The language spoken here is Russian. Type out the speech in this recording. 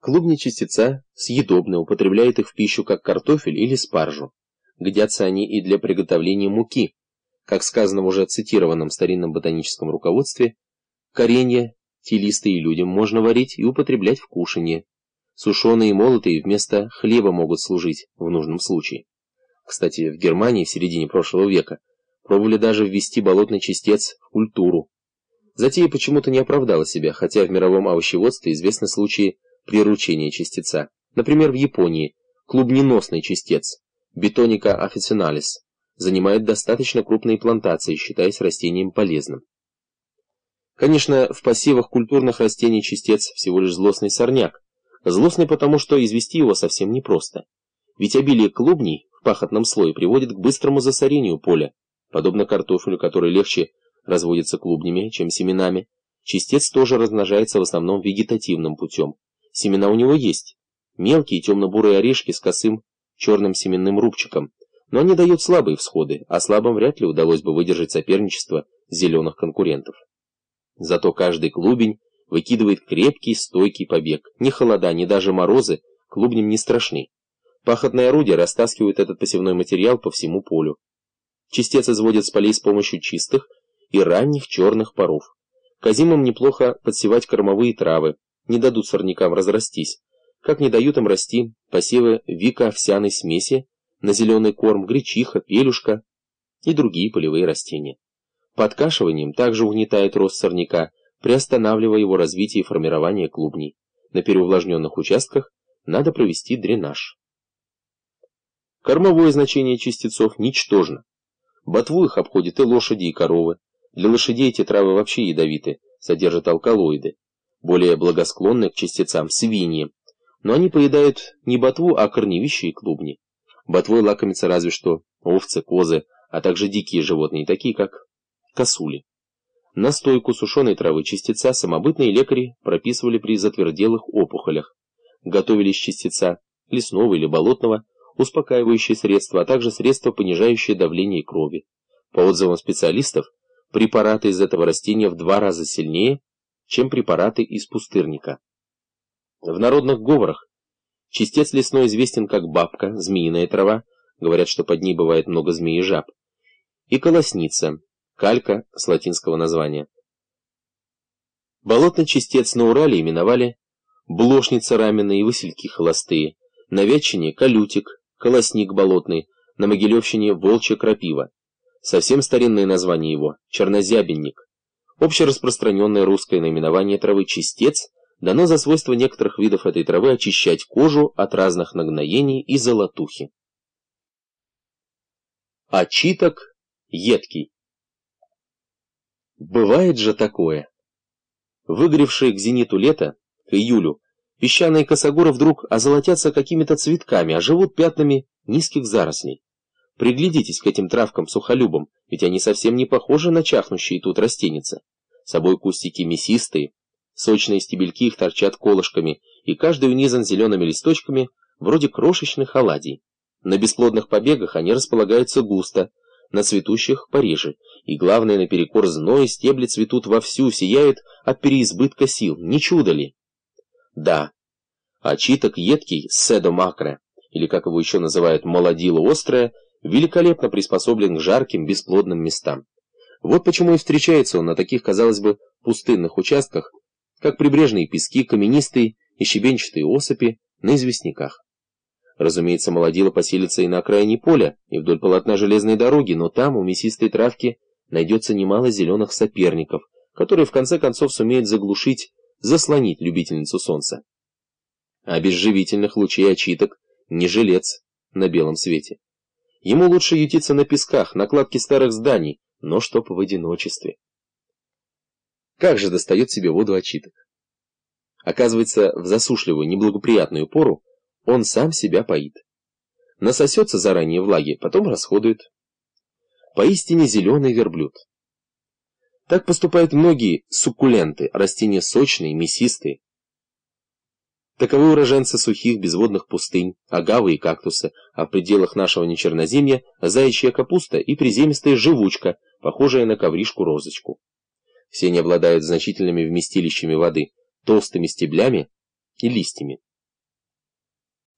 Клубни частица съедобны, употребляют их в пищу как картофель или спаржу. Годятся они и для приготовления муки. Как сказано в уже цитированном старинном ботаническом руководстве, коренья, телистые людям можно варить и употреблять в кушанье. Сушеные и молотые вместо хлеба могут служить в нужном случае. Кстати, в Германии в середине прошлого века пробовали даже ввести болотный частец в культуру. Затея почему-то не оправдала себя, хотя в мировом овощеводстве известны случаи приручения частица. Например, в Японии клубненосный частец, бетоника officinalis, занимает достаточно крупные плантации, считаясь растением полезным. Конечно, в посевах культурных растений частец всего лишь злостный сорняк. Злостный потому, что извести его совсем непросто. Ведь обилие клубней в пахотном слое приводит к быстрому засорению поля, подобно картофелю, который легче разводится клубнями, чем семенами. Частец тоже размножается в основном вегетативным путем. Семена у него есть. Мелкие темно-бурые орешки с косым черным семенным рубчиком. Но они дают слабые всходы, а слабым вряд ли удалось бы выдержать соперничество зеленых конкурентов. Зато каждый клубень выкидывает крепкий, стойкий побег. Ни холода, ни даже морозы клубням не страшны. Пахотные орудия растаскивают этот посевной материал по всему полю. Частец изводят с полей с помощью чистых и ранних черных паров. Казимам неплохо подсевать кормовые травы, не дадут сорнякам разрастись, как не дают им расти посевы вика-овсяной смеси на зеленый корм, гречиха, пелюшка и другие полевые растения. Подкашиванием также угнетает рост сорняка, приостанавливая его развитие и формирование клубней. На переувлажненных участках надо провести дренаж. Кормовое значение частицов ничтожно. Ботву их обходят и лошади, и коровы. Для лошадей эти травы вообще ядовиты, содержат алкалоиды более благосклонны к частицам свиньи, но они поедают не ботву, а корневища и клубни. Ботвой лакомятся разве что овцы, козы, а также дикие животные, такие как косули. Настойку сушеной травы частица самобытные лекари прописывали при затверделых опухолях. Готовили из частица лесного или болотного, успокаивающие средства, а также средства, понижающие давление крови. По отзывам специалистов, препараты из этого растения в два раза сильнее, чем препараты из пустырника. В народных говорах чистец лесной известен как бабка, змеиная трава, говорят, что под ней бывает много змей и жаб, и колосница, калька с латинского названия. Болотный чистец на Урале именовали блошница и васильки холостые, на Вятчине – колютик, колосник болотный, на Могилевщине – волчья крапива. Совсем старинное название его – чернозябенник. Общераспространенное русское наименование травы чистец дано за свойство некоторых видов этой травы очищать кожу от разных нагноений и золотухи. Очиток едкий. Бывает же такое. Выгоревшие к зениту лета, к июлю, песчаные косогоры вдруг озолотятся какими-то цветками, а живут пятнами низких зарослей. Приглядитесь к этим травкам-сухолюбам, ведь они совсем не похожи на чахнущие тут растеницы. Собой кустики мясистые, сочные стебельки их торчат колышками, и каждый унизан зелеными листочками, вроде крошечных оладий. На бесплодных побегах они располагаются густо, на цветущих пореже, и главное, наперекор зноя стебли цветут вовсю, сияют от переизбытка сил, не чудо ли? Да, очиток едкий, седо макро, или как его еще называют, молодило острое, великолепно приспособлен к жарким бесплодным местам. Вот почему и встречается он на таких, казалось бы, пустынных участках, как прибрежные пески, каменистые и щебенчатые осыпи на известняках. Разумеется, молодило поселится и на окраине поля, и вдоль полотна железной дороги, но там, у мясистой травки, найдется немало зеленых соперников, которые в конце концов сумеют заглушить, заслонить любительницу солнца. А без живительных лучей очиток не жилец на белом свете. Ему лучше ютиться на песках, на кладке старых зданий, но чтоб в одиночестве. Как же достает себе воду очиток? Оказывается, в засушливую, неблагоприятную пору он сам себя поит. Насосется заранее влаги, потом расходует. Поистине зеленый верблюд. Так поступают многие суккуленты, растения сочные, мясистые, Таковы уроженцы сухих безводных пустынь, агавы и кактусы, а в пределах нашего нечерноземья заячья капуста и приземистая живучка, похожая на ковришку-розочку. Все они обладают значительными вместилищами воды, толстыми стеблями и листьями.